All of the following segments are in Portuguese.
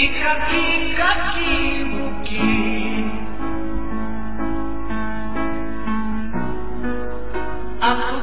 Fica, fica aqui, que a tua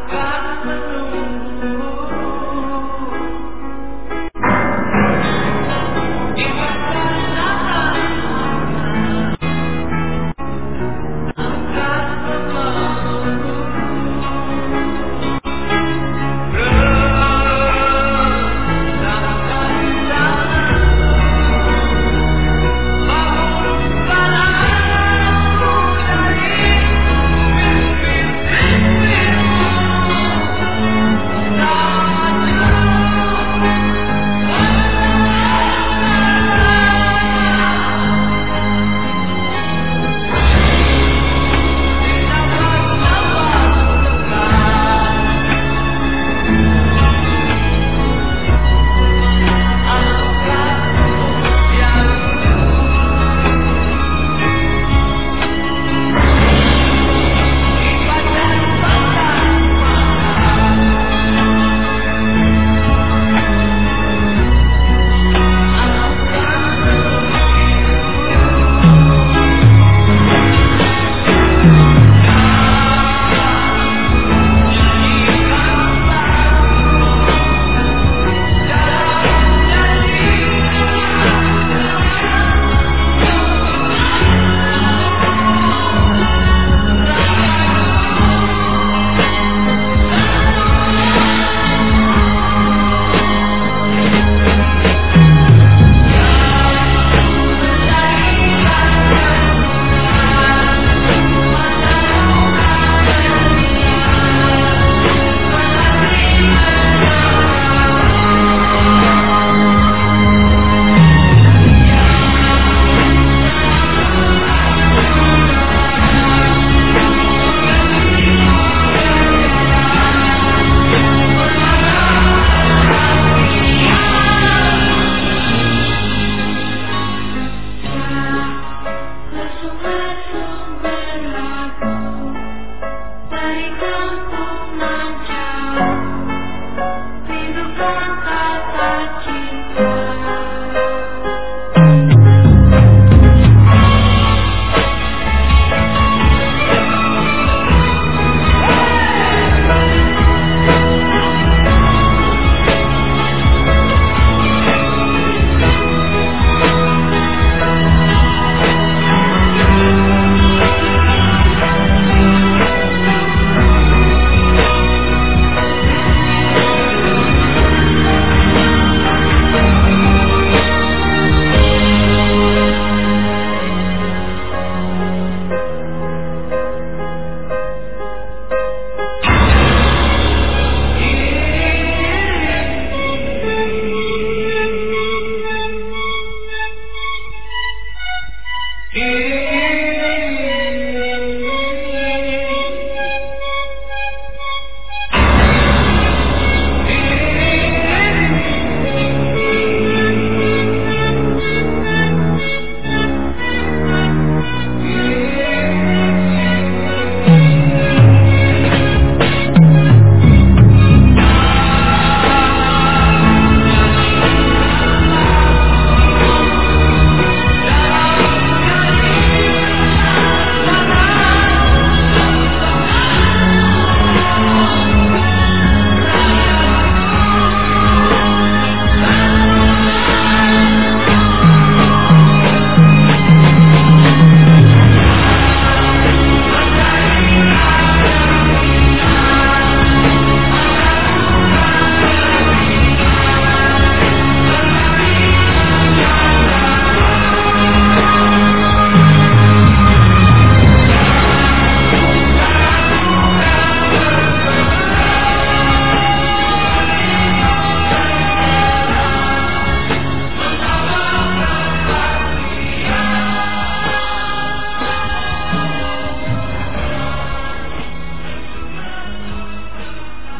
Thank you.